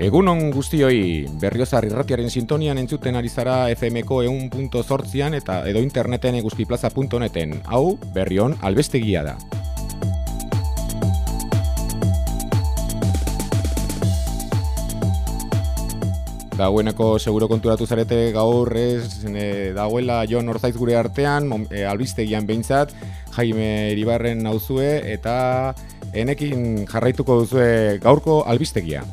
Egunon guztioi, berriozar irratiaren sintonian entzuten ari zara FMko eun punto sortzian eta edo interneten eguzkiplaza.neten. Hau, berrion albestegia da. Dagoeneko seguro konturatu zarete gaur ez e, dagoela Jon Orzaiz gure artean, e, albistegian behintzat, Jaime Iribarren nauzue eta enekin jarraituko duzue gaurko albistegia.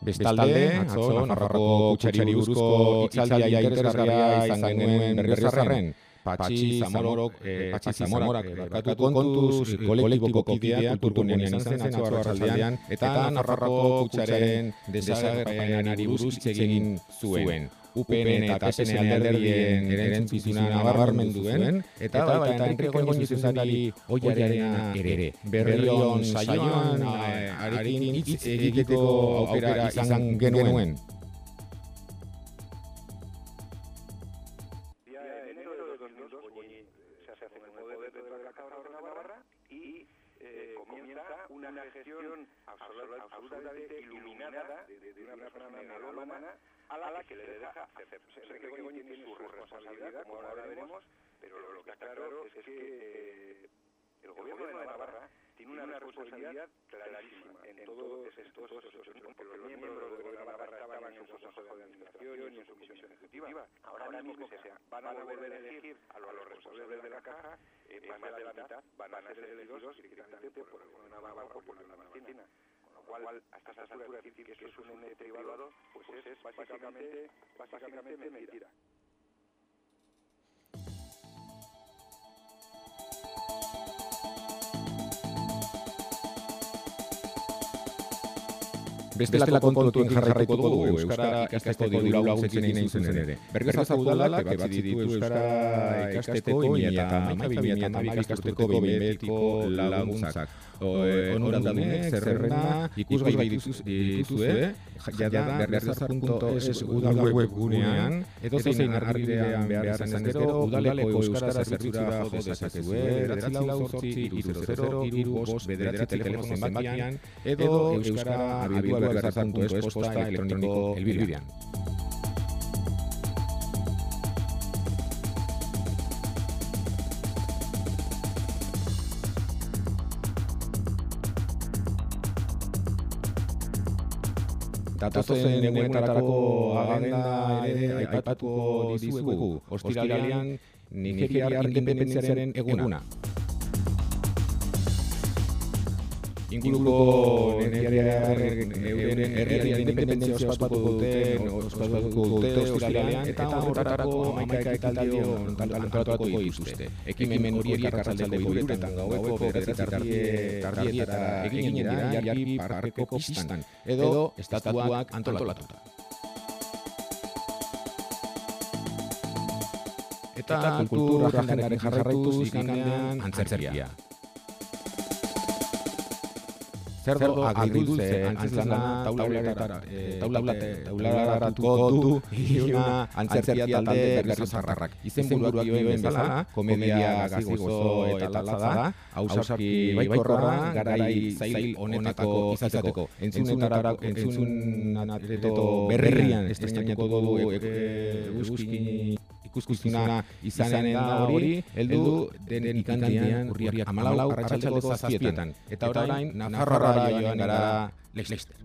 Bestalde, atzo, Nafarroko kutxari buruzko itzaldia interesgarria izan genuen berriozarren, Patxi Zamorok, eh, Patxi Zamorak, barkatu kontuz, kolektiboko kidea, kulturgunean izan zen, atzo arratzaldean, eta Nafarroko kutxaren desagerpenari buruz egin zuen. UPN eta PSN alderdien erantzukizuna nabarmendu duen, eta baita Enrique Goñi zuzari oiarena ere. Berrion saioan arekin hitz egiteko aukera izan genuen. una gestión absolutamente iluminada de, una persona melómana a la que le deja hacer. Enrique Goñi tiene su responsabilidad, como ahora veremos, pero lo que está claro es que el gobierno de Navarra tiene una responsabilidad clarísima en todos estos asuntos, porque los miembros del gobierno de Navarra estaban en su consejo de administración y en su comisión ejecutiva. Ahora mismo que sea, van a volver a elegir a los responsables de la caja, más de la mitad van a ser elegidos directamente por el gobierno de Navarra o por la Martina cual a estas alturas decir que es un ente privado, pues es básicamente, básicamente mentira. Bestelako kontuen jarraituko dugu Euskara ikasteko diru laguntzen egin zuzen ere. Bergazaz udalak ebatzi ditu Euskara ikasteko eta maika bimia eta maika ikasteko bimetiko laguntzak. Onuradunek, zerrena, ikusgai dituzue, jada bergazaz.es udal webgunean, edo zein argidean behar izan ez gero, udaleko Euskara zerbitzura jo dezakezue, beratzi lau zortzi, iru zero, iru bost, bederatzi telefono zenbakian, edo Euskara abitua bergazar.es posta elektroniko elbidean. Datozen egunetarako agenda ere aipatuko dizuegu. Ostiralean Nigeriar independentziaren eguna. Inguruko energiaren euren herriaren independentzia ospatuko dute, ospatuko dute ostiralean, eta horretarako amaika ekitaldi antolatuko dituzte. Ekimen horiek arratzaldeko iruretan gaueko bederatzi tardietara egin dira jarri parkeko pistan, edo estatuak antolatuta. Eta kultura agendaren jarraituz ikandean antzertzia. cerdo agridulce antzana taularara taulararatuko du iuna antzertzia talde berrizarrak. Izen buruak dioen bezala, komedia gazi gozo eta latza da, hausarki baikorra garai zail honetako izateko. Entzunetara, entzunareto berrian estrenatuko du eguzki ikuskuzuna izanen da hori, heldu den ikandian urriak amalau arratxaldeko zazpietan. Eta orain, Nafarroa joan gara Leicester.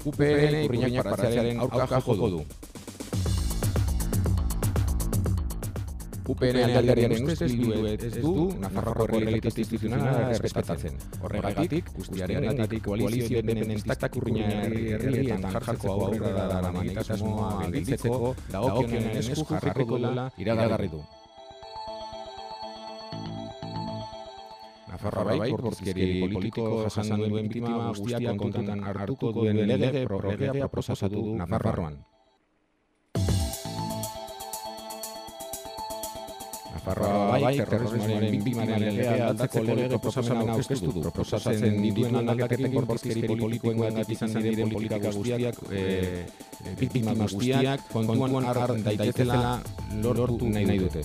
UPN ikurriñak paratzearen aurka joko du. UPN aldearen ustez bildu ez du Nafarroko realitate instituzionala errespetatzen. Horregatik, guztiaren gatik koalizio denen instak urriña herrietan jartzeko aurrera da la manitasmoa gelditzeko, dagokionen esku jarriko dela iragarri du. Nafarra bai, bortizkeri politiko jasan duen biktima guztiak kontutan hartuko duen lege prorregea proposatu du Nafarroan. Nafarroa bai, terrorismoaren biktimaren legea aldatzeko lege proposamena aurkeztu du. Proposatzen dituen aldaketekin bortizkeri politikoen gandat izan diren politika guztiak, eh, biktima guztiak, kontuan har daitezela lortu nahi nahi dute.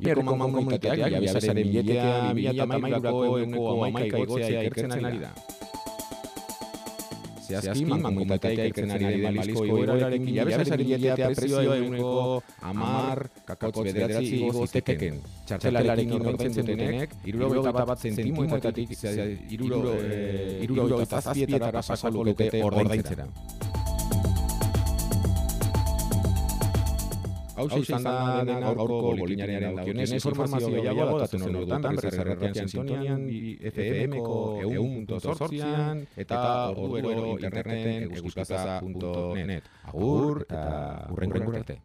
Ikerko komunitateak, jabezaren biletea, bila eta mailurako eguneko amaika igotzea ikertzen ari da. Zehazki, mankomunitatea ikertzen ari den balizko igoerarekin jabezaren biletea prezioa eguneko amar, kakotz bederatzi igo ziteken. Txartelarekin ordaintzen dutenek, irurogeita bat zentimoetatik, irurogeita zazpietara pasako lukete ordaintzera. Hau izan da dena gaurko bolinaren daukionez informazio gehiago datatzen horretan, berriz erretean sintonian, FM-ko eun.sortzian, eta orduero interneten eguzkasa.net. Agur, eta urrengo arte.